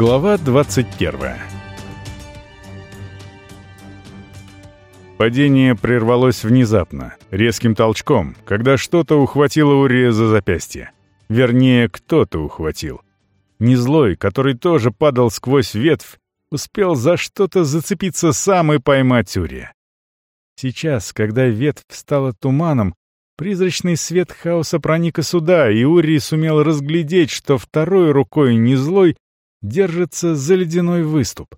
Глава 21 Падение прервалось внезапно, резким толчком, когда что-то ухватило Урия за запястье. Вернее, кто-то ухватил. Не злой, который тоже падал сквозь ветвь, успел за что-то зацепиться сам и поймать Урия. Сейчас, когда ветвь стала туманом, призрачный свет хаоса проник и сюда, и Урий сумел разглядеть, что второй рукой не злой держится за ледяной выступ.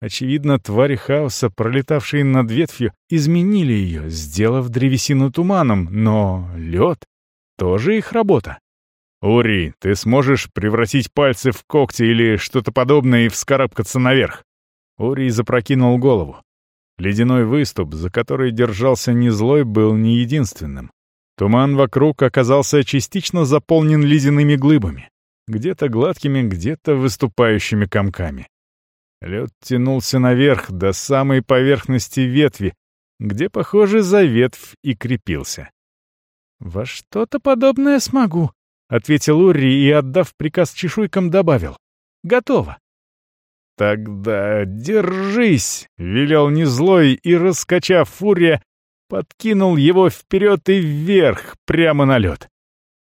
Очевидно, твари хаоса, пролетавшие над ветвью, изменили ее, сделав древесину туманом, но лед — тоже их работа. «Ури, ты сможешь превратить пальцы в когти или что-то подобное и вскарабкаться наверх?» Ури запрокинул голову. Ледяной выступ, за который держался незлой, был не единственным. Туман вокруг оказался частично заполнен ледяными глыбами, где-то гладкими, где-то выступающими комками. Лед тянулся наверх до самой поверхности ветви, где, похоже, за ветвь и крепился. «Во что-то подобное смогу», — ответил Урри и, отдав приказ чешуйкам, добавил. «Готово». «Тогда держись!» — велел незлой и, раскачав фурия, подкинул его вперед и вверх, прямо на лед.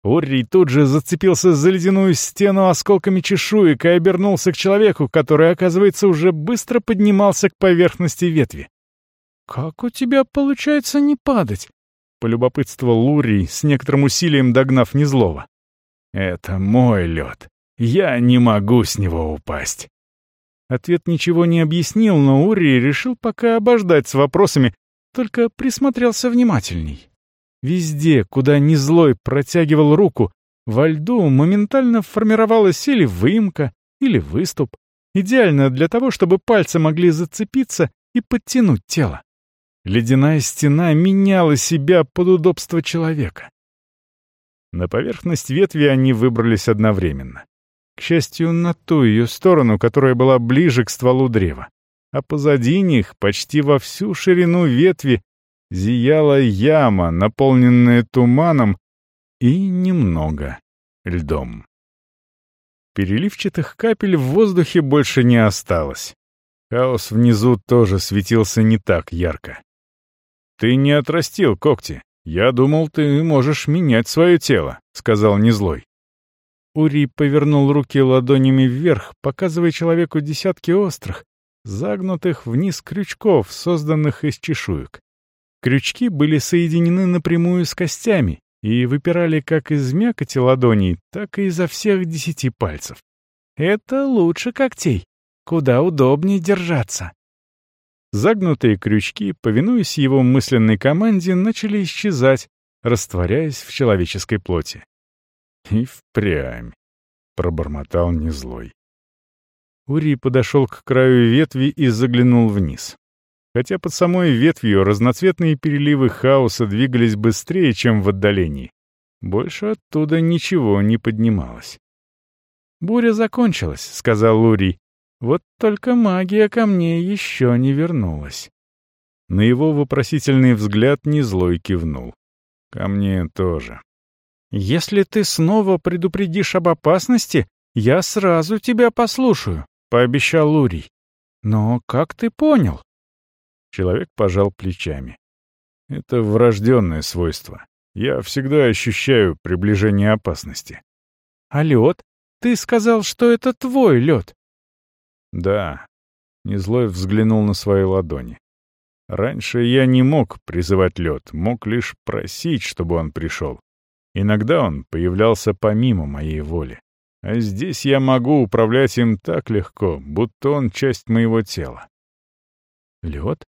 Уррий тут же зацепился за ледяную стену осколками чешуек и обернулся к человеку, который, оказывается, уже быстро поднимался к поверхности ветви. «Как у тебя получается не падать?» — полюбопытствовал Уррий, с некоторым усилием догнав Незлова. «Это мой лед. Я не могу с него упасть». Ответ ничего не объяснил, но Уррий решил пока обождать с вопросами, только присмотрелся внимательней. Везде, куда незлой протягивал руку, во льду моментально формировалась или выемка, или выступ, идеально для того, чтобы пальцы могли зацепиться и подтянуть тело. Ледяная стена меняла себя под удобство человека. На поверхность ветви они выбрались одновременно. К счастью, на ту ее сторону, которая была ближе к стволу древа. А позади них, почти во всю ширину ветви, зияла яма, наполненная туманом и немного льдом. Переливчатых капель в воздухе больше не осталось. Хаос внизу тоже светился не так ярко. «Ты не отрастил когти. Я думал, ты можешь менять свое тело», — сказал Незлой. Ури повернул руки ладонями вверх, показывая человеку десятки острых, загнутых вниз крючков, созданных из чешуек. Крючки были соединены напрямую с костями и выпирали как из мякоти ладоней, так и изо всех десяти пальцев. Это лучше когтей. Куда удобнее держаться. Загнутые крючки, повинуясь его мысленной команде, начали исчезать, растворяясь в человеческой плоти. И впрямь, — пробормотал незлой. Ури подошел к краю ветви и заглянул вниз хотя под самой ветвью разноцветные переливы хаоса двигались быстрее, чем в отдалении. Больше оттуда ничего не поднималось. «Буря закончилась», — сказал Лурий. «Вот только магия ко мне еще не вернулась». На его вопросительный взгляд незлой кивнул. «Ко мне тоже». «Если ты снова предупредишь об опасности, я сразу тебя послушаю», — пообещал Лурий. «Но как ты понял?» Человек пожал плечами. Это врожденное свойство. Я всегда ощущаю приближение опасности. А лед? Ты сказал, что это твой лед. Да. Незлой взглянул на свои ладони. Раньше я не мог призывать лед, мог лишь просить, чтобы он пришел. Иногда он появлялся помимо моей воли. А здесь я могу управлять им так легко, будто он часть моего тела. Лед?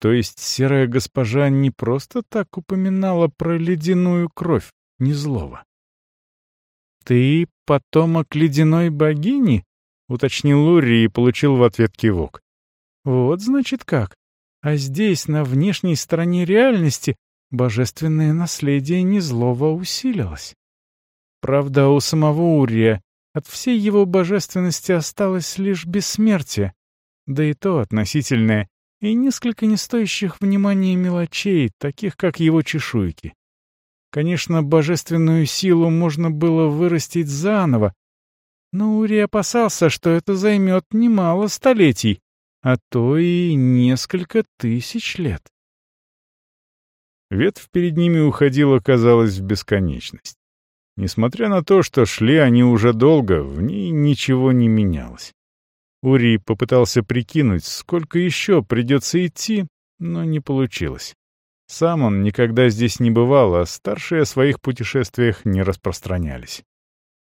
То есть серая госпожа не просто так упоминала про ледяную кровь Незлова. «Ты потомок ледяной богини?» — уточнил Лури и получил в ответ кивок. «Вот, значит, как. А здесь, на внешней стороне реальности, божественное наследие Незлова усилилось. Правда, у самого Урия от всей его божественности осталось лишь бессмертие, да и то относительное, и несколько не стоящих внимания мелочей, таких как его чешуйки. Конечно, божественную силу можно было вырастить заново, Но Ури опасался, что это займет немало столетий, а то и несколько тысяч лет. Ветвь перед ними уходила, казалось, в бесконечность. Несмотря на то, что шли они уже долго, в ней ничего не менялось. Ури попытался прикинуть, сколько еще придется идти, но не получилось. Сам он никогда здесь не бывал, а старшие о своих путешествиях не распространялись.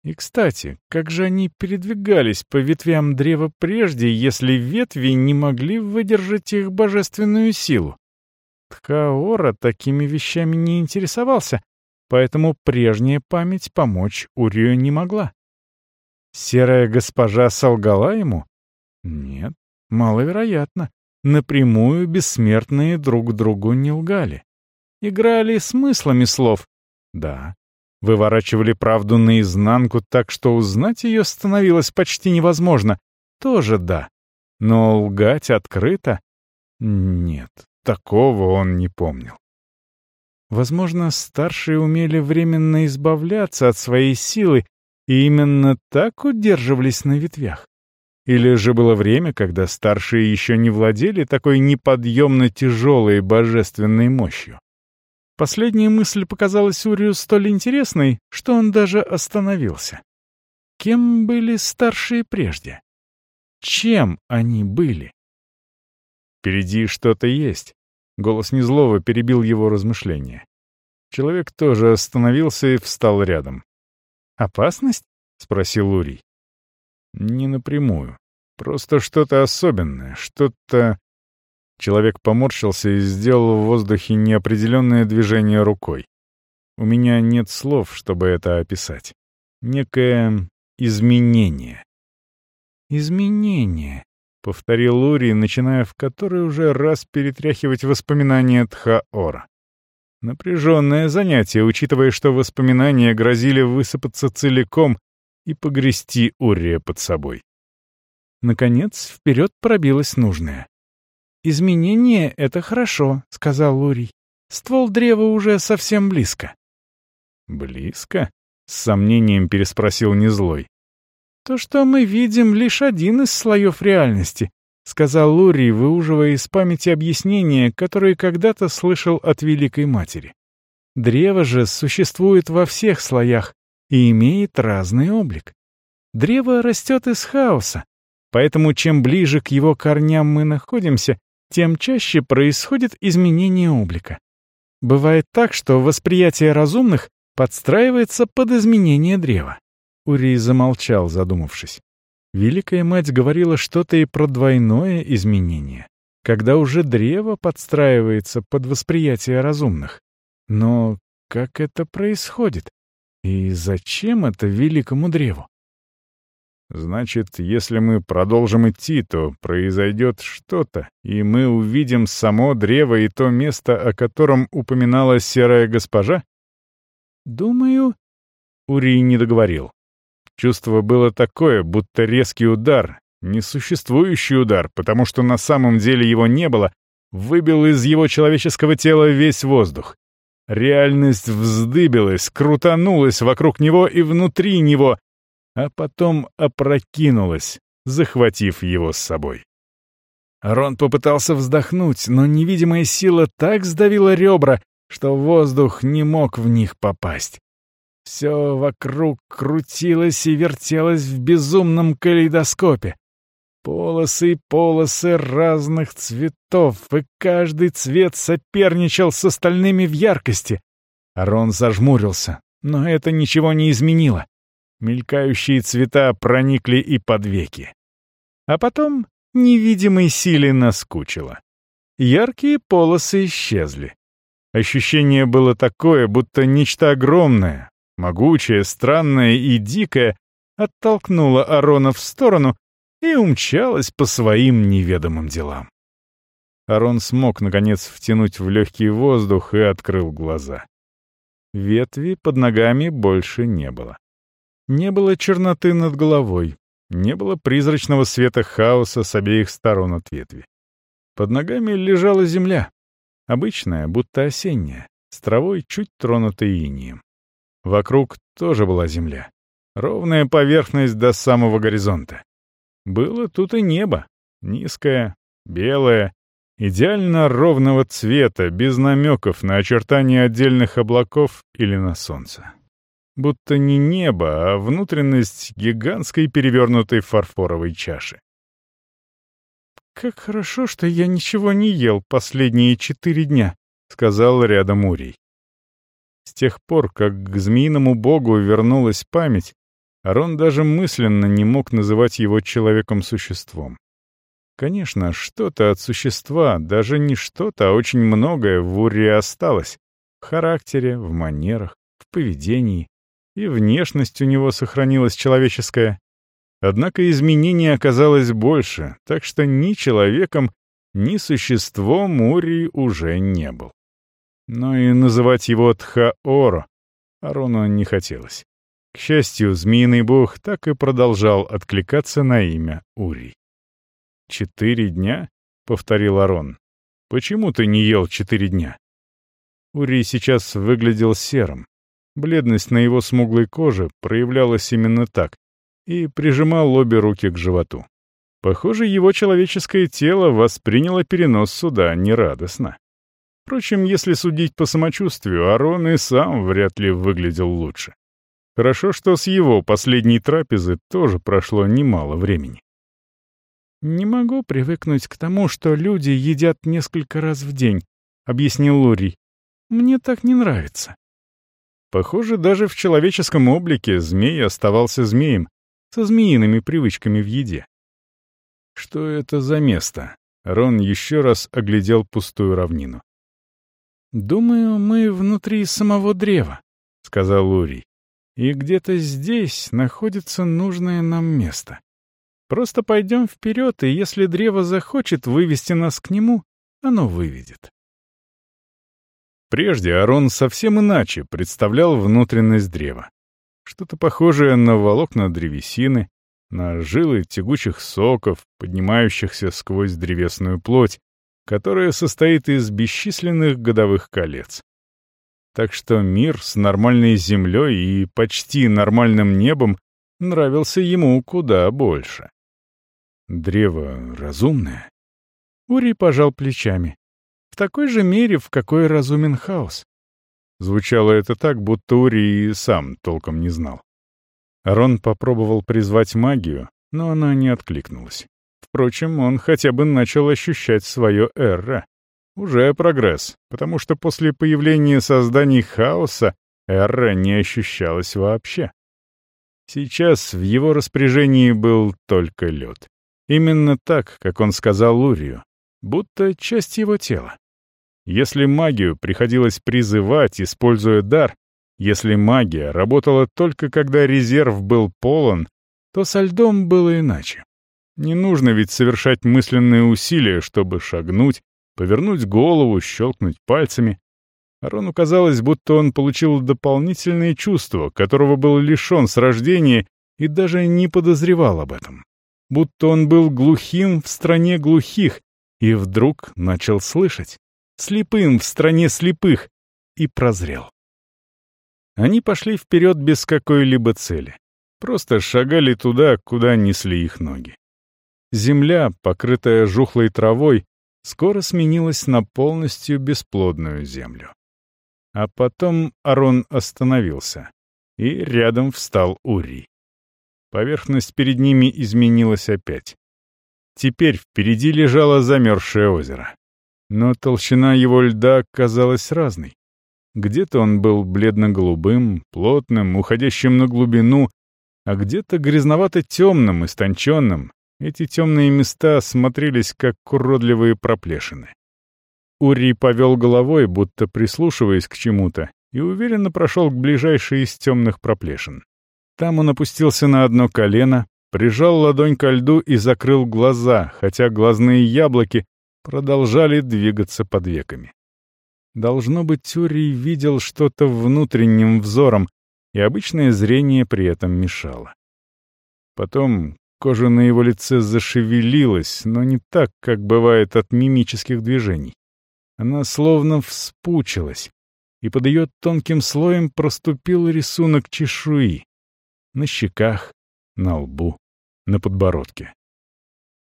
И, кстати, как же они передвигались по ветвям древа прежде, если ветви не могли выдержать их божественную силу? Тхаора такими вещами не интересовался, поэтому прежняя память помочь Урию не могла. Серая госпожа солгала ему? Нет, маловероятно. Напрямую бессмертные друг другу не лгали. Играли смыслами слов. Да. Выворачивали правду наизнанку так, что узнать ее становилось почти невозможно. Тоже да. Но лгать открыто? Нет, такого он не помнил. Возможно, старшие умели временно избавляться от своей силы и именно так удерживались на ветвях. Или же было время, когда старшие еще не владели такой неподъемно тяжелой божественной мощью. Последняя мысль показалась Урию столь интересной, что он даже остановился. Кем были старшие прежде? Чем они были? «Впереди что-то есть», — голос Незлова перебил его размышления. Человек тоже остановился и встал рядом. «Опасность?» — спросил Урий. Не напрямую. Просто что-то особенное, что-то... Человек поморщился и сделал в воздухе неопределенное движение рукой. У меня нет слов, чтобы это описать. Некое изменение. «Изменение», — повторил Ури, начиная в который уже раз перетряхивать воспоминания Тхаора. Напряженное занятие, учитывая, что воспоминания грозили высыпаться целиком и погрести Урия под собой. Наконец, вперед пробилось нужное. «Изменение — это хорошо», — сказал Урий. «Ствол древа уже совсем близко». «Близко?» — с сомнением переспросил Незлой. «То, что мы видим, лишь один из слоев реальности», — сказал Лурий, выуживая из памяти объяснения, которые когда-то слышал от Великой Матери. «Древо же существует во всех слоях, и имеет разный облик. Древо растет из хаоса, поэтому чем ближе к его корням мы находимся, тем чаще происходит изменение облика. Бывает так, что восприятие разумных подстраивается под изменение древа. Урий замолчал, задумавшись. Великая мать говорила что-то и про двойное изменение, когда уже древо подстраивается под восприятие разумных. Но как это происходит? И зачем это великому древу? Значит, если мы продолжим идти, то произойдет что-то, и мы увидим само древо и то место, о котором упоминала серая госпожа? Думаю, Урий не договорил. Чувство было такое, будто резкий удар, несуществующий удар, потому что на самом деле его не было, выбил из его человеческого тела весь воздух. Реальность вздыбилась, крутанулась вокруг него и внутри него, а потом опрокинулась, захватив его с собой. Рон попытался вздохнуть, но невидимая сила так сдавила ребра, что воздух не мог в них попасть. Все вокруг крутилось и вертелось в безумном калейдоскопе. Полосы и полосы разных цветов, и каждый цвет соперничал с остальными в яркости. Арон зажмурился, но это ничего не изменило. Мелькающие цвета проникли и под веки. А потом невидимой силе наскучило. Яркие полосы исчезли. Ощущение было такое, будто нечто огромное, могучее, странное и дикое оттолкнуло Арона в сторону и умчалась по своим неведомым делам. Арон смог, наконец, втянуть в легкий воздух и открыл глаза. Ветви под ногами больше не было. Не было черноты над головой, не было призрачного света хаоса с обеих сторон от ветви. Под ногами лежала земля, обычная, будто осенняя, с травой чуть тронутой инием. Вокруг тоже была земля. Ровная поверхность до самого горизонта. Было тут и небо. Низкое, белое, идеально ровного цвета, без намеков на очертания отдельных облаков или на солнце. Будто не небо, а внутренность гигантской перевернутой фарфоровой чаши. «Как хорошо, что я ничего не ел последние четыре дня», — сказал рядом Урий. С тех пор, как к змеиному богу вернулась память, Арон даже мысленно не мог называть его человеком-существом. Конечно, что-то от существа, даже не что-то, а очень многое в Урре осталось. В характере, в манерах, в поведении. И внешность у него сохранилась человеческая. Однако изменений оказалось больше, так что ни человеком, ни существом Урий уже не был. Но и называть его Тхаоро Арону не хотелось. К счастью, змеиный бог так и продолжал откликаться на имя Урий. «Четыре дня?» — повторил Арон. «Почему ты не ел четыре дня?» Урий сейчас выглядел серым. Бледность на его смуглой коже проявлялась именно так, и прижимал обе руки к животу. Похоже, его человеческое тело восприняло перенос сюда нерадостно. Впрочем, если судить по самочувствию, Арон и сам вряд ли выглядел лучше. Хорошо, что с его последней трапезы тоже прошло немало времени. «Не могу привыкнуть к тому, что люди едят несколько раз в день», — объяснил Лурий. «Мне так не нравится». Похоже, даже в человеческом облике змей оставался змеем, со змеиными привычками в еде. Что это за место? Рон еще раз оглядел пустую равнину. «Думаю, мы внутри самого древа», — сказал Лурий. «И где-то здесь находится нужное нам место. Просто пойдем вперед, и если древо захочет вывести нас к нему, оно выведет. Прежде Арон совсем иначе представлял внутренность древа. Что-то похожее на волокна древесины, на жилы тягучих соков, поднимающихся сквозь древесную плоть, которая состоит из бесчисленных годовых колец. Так что мир с нормальной землей и почти нормальным небом нравился ему куда больше. Древо разумное? Ури пожал плечами. В такой же мере, в какой разумен хаос. Звучало это так, будто Ури и сам толком не знал. Арон попробовал призвать магию, но она не откликнулась. Впрочем, он хотя бы начал ощущать свое эра. Уже прогресс, потому что после появления созданий хаоса эра не ощущалась вообще. Сейчас в его распоряжении был только лед. Именно так, как он сказал Лурию, будто часть его тела. Если магию приходилось призывать, используя дар, если магия работала только когда резерв был полон, то со льдом было иначе. Не нужно ведь совершать мысленные усилия, чтобы шагнуть, повернуть голову, щелкнуть пальцами. Арону казалось, будто он получил дополнительное чувство, которого был лишен с рождения и даже не подозревал об этом будто он был глухим в стране глухих, и вдруг начал слышать, слепым в стране слепых, и прозрел. Они пошли вперед без какой-либо цели, просто шагали туда, куда несли их ноги. Земля, покрытая жухлой травой, скоро сменилась на полностью бесплодную землю. А потом Арон остановился, и рядом встал Урий. Поверхность перед ними изменилась опять. Теперь впереди лежало замерзшее озеро. Но толщина его льда казалась разной. Где-то он был бледно-голубым, плотным, уходящим на глубину, а где-то грязновато-темным, истонченным. Эти темные места смотрелись как уродливые проплешины. Ури повел головой, будто прислушиваясь к чему-то, и уверенно прошел к ближайшей из темных проплешин. Там он опустился на одно колено, прижал ладонь ко льду и закрыл глаза, хотя глазные яблоки продолжали двигаться под веками. Должно быть, Тюрий видел что-то внутренним взором, и обычное зрение при этом мешало. Потом кожа на его лице зашевелилась, но не так, как бывает от мимических движений. Она словно вспучилась, и под ее тонким слоем проступил рисунок чешуи, На щеках, на лбу, на подбородке.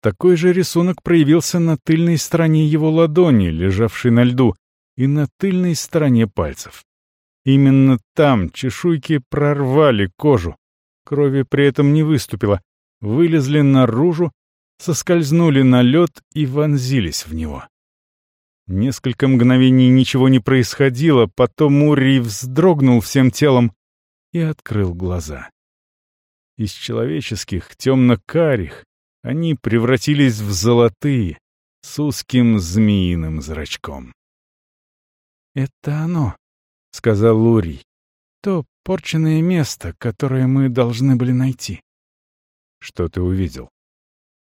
Такой же рисунок проявился на тыльной стороне его ладони, лежавшей на льду, и на тыльной стороне пальцев. Именно там чешуйки прорвали кожу, крови при этом не выступило, вылезли наружу, соскользнули на лед и вонзились в него. Несколько мгновений ничего не происходило, потом Урий вздрогнул всем телом и открыл глаза. Из человеческих, темно-карих, они превратились в золотые, с узким змеиным зрачком. «Это оно», — сказал Лурий. «То порченное место, которое мы должны были найти». «Что ты увидел?»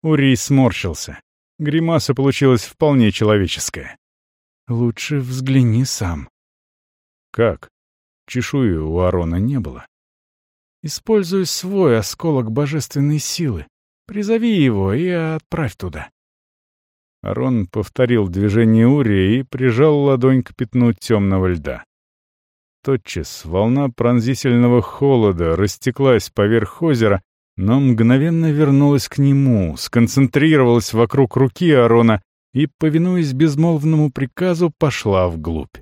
Урий сморщился. Гримаса получилась вполне человеческая. Лучше взгляни сам. Как? Чешуи у Арона не было. Используй свой осколок божественной силы. Призови его и отправь туда. Арон повторил движение Урия и прижал ладонь к пятну темного льда. Тотчас волна пронзительного холода растеклась поверх озера, но мгновенно вернулась к нему, сконцентрировалась вокруг руки Арона и, повинуясь безмолвному приказу, пошла вглубь.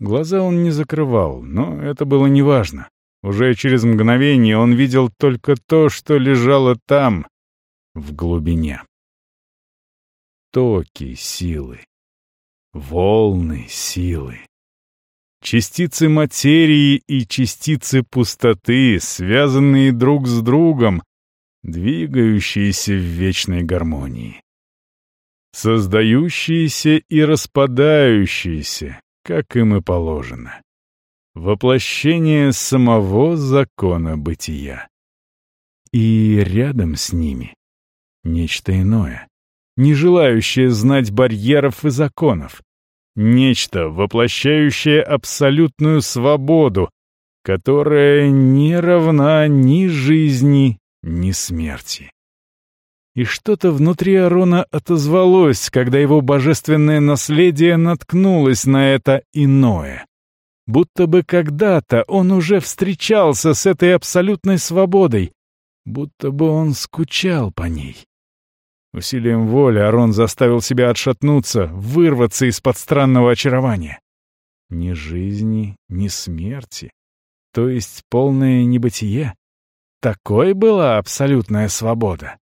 Глаза он не закрывал, но это было неважно. Уже через мгновение он видел только то, что лежало там, в глубине. Токи силы, волны силы, частицы материи и частицы пустоты, связанные друг с другом, двигающиеся в вечной гармонии создающиеся и распадающиеся, как им и положено. Воплощение самого закона бытия. И рядом с ними нечто иное, не желающее знать барьеров и законов, нечто, воплощающее абсолютную свободу, которая не равна ни жизни, ни смерти. И что-то внутри Арона отозвалось, когда его божественное наследие наткнулось на это иное. Будто бы когда-то он уже встречался с этой абсолютной свободой, будто бы он скучал по ней. Усилием воли Арон заставил себя отшатнуться, вырваться из-под странного очарования. Ни жизни, ни смерти, то есть полное небытие. Такой была абсолютная свобода.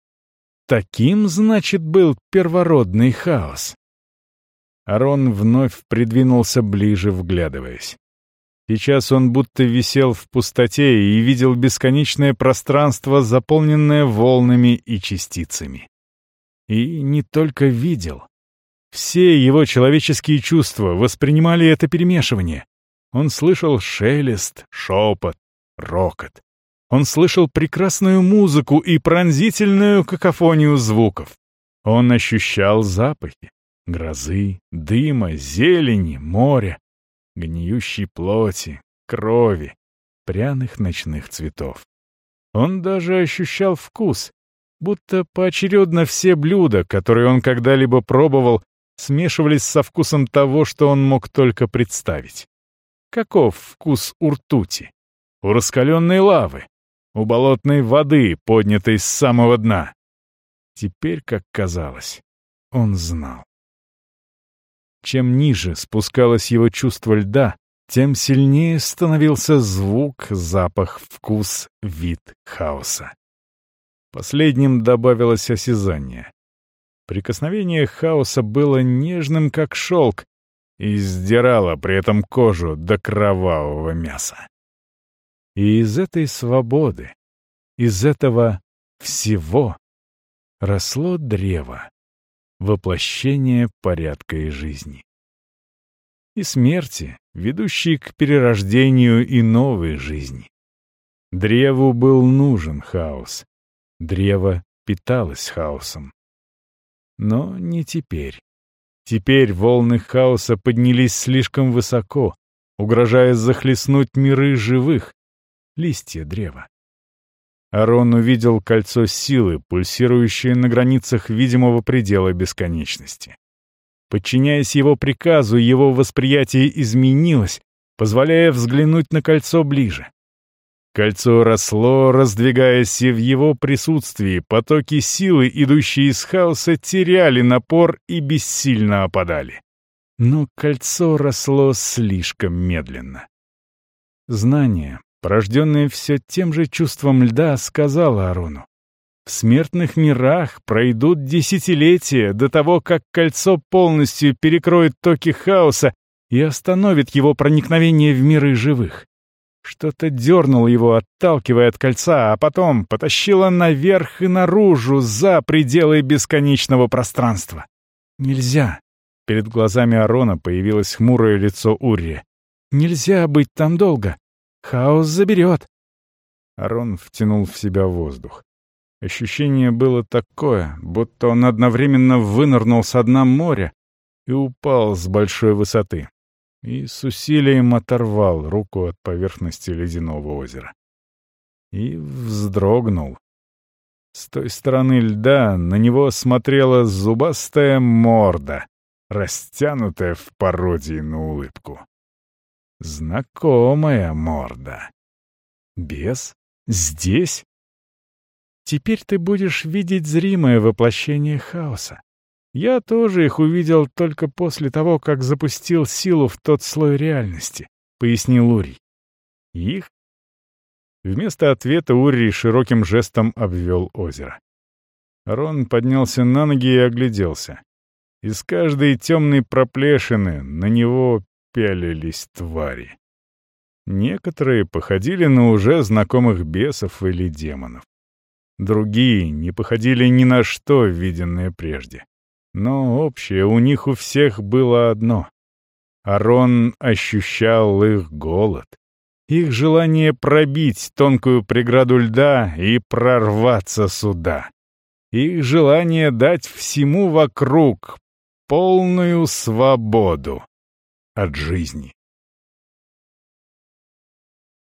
Таким, значит, был первородный хаос. Арон вновь придвинулся ближе, вглядываясь. Сейчас он будто висел в пустоте и видел бесконечное пространство, заполненное волнами и частицами. И не только видел. Все его человеческие чувства воспринимали это перемешивание. Он слышал шелест, шепот, рокот. Он слышал прекрасную музыку и пронзительную какофонию звуков. Он ощущал запахи — грозы, дыма, зелени, моря, гниющей плоти, крови, пряных ночных цветов. Он даже ощущал вкус, будто поочередно все блюда, которые он когда-либо пробовал, смешивались со вкусом того, что он мог только представить. Каков вкус у ртути? У раскаленной лавы? у болотной воды, поднятой с самого дна. Теперь, как казалось, он знал. Чем ниже спускалось его чувство льда, тем сильнее становился звук, запах, вкус, вид хаоса. Последним добавилось осязание. Прикосновение хаоса было нежным, как шелк, и сдирало при этом кожу до кровавого мяса. И из этой свободы, из этого всего росло древо, воплощение порядка и жизни. И смерти, ведущей к перерождению и новой жизни. Древу был нужен хаос. Древо питалось хаосом. Но не теперь. Теперь волны хаоса поднялись слишком высоко, угрожая захлестнуть миры живых, листья древа. Арон увидел кольцо силы, пульсирующее на границах видимого предела бесконечности. Подчиняясь его приказу, его восприятие изменилось, позволяя взглянуть на кольцо ближе. Кольцо росло, раздвигаясь, и в его присутствии потоки силы, идущие из хаоса, теряли напор и бессильно опадали. Но кольцо росло слишком медленно. Знание, порожденное все тем же чувством льда, сказала Арону. В смертных мирах пройдут десятилетия до того, как кольцо полностью перекроет токи хаоса и остановит его проникновение в миры живых. Что-то дернуло его, отталкивая от кольца, а потом потащило наверх и наружу, за пределы бесконечного пространства. Нельзя. Перед глазами Арона появилось хмурое лицо Урри. Нельзя быть там долго. Хаос заберет. Арон втянул в себя воздух. Ощущение было такое, будто он одновременно вынырнул с дна моря и упал с большой высоты и с усилием оторвал руку от поверхности ледяного озера. И вздрогнул. С той стороны льда на него смотрела зубастая морда, растянутая в пародии на улыбку. Знакомая морда. Бес? Здесь? Теперь ты будешь видеть зримое воплощение хаоса. Я тоже их увидел только после того, как запустил силу в тот слой реальности, — пояснил Урий. Их? Вместо ответа Урий широким жестом обвел озеро. Рон поднялся на ноги и огляделся. Из каждой темной проплешины на него пялились твари. Некоторые походили на уже знакомых бесов или демонов. Другие не походили ни на что, виденное прежде. Но общее у них у всех было одно. Арон ощущал их голод, их желание пробить тонкую преграду льда и прорваться сюда, их желание дать всему вокруг полную свободу от жизни.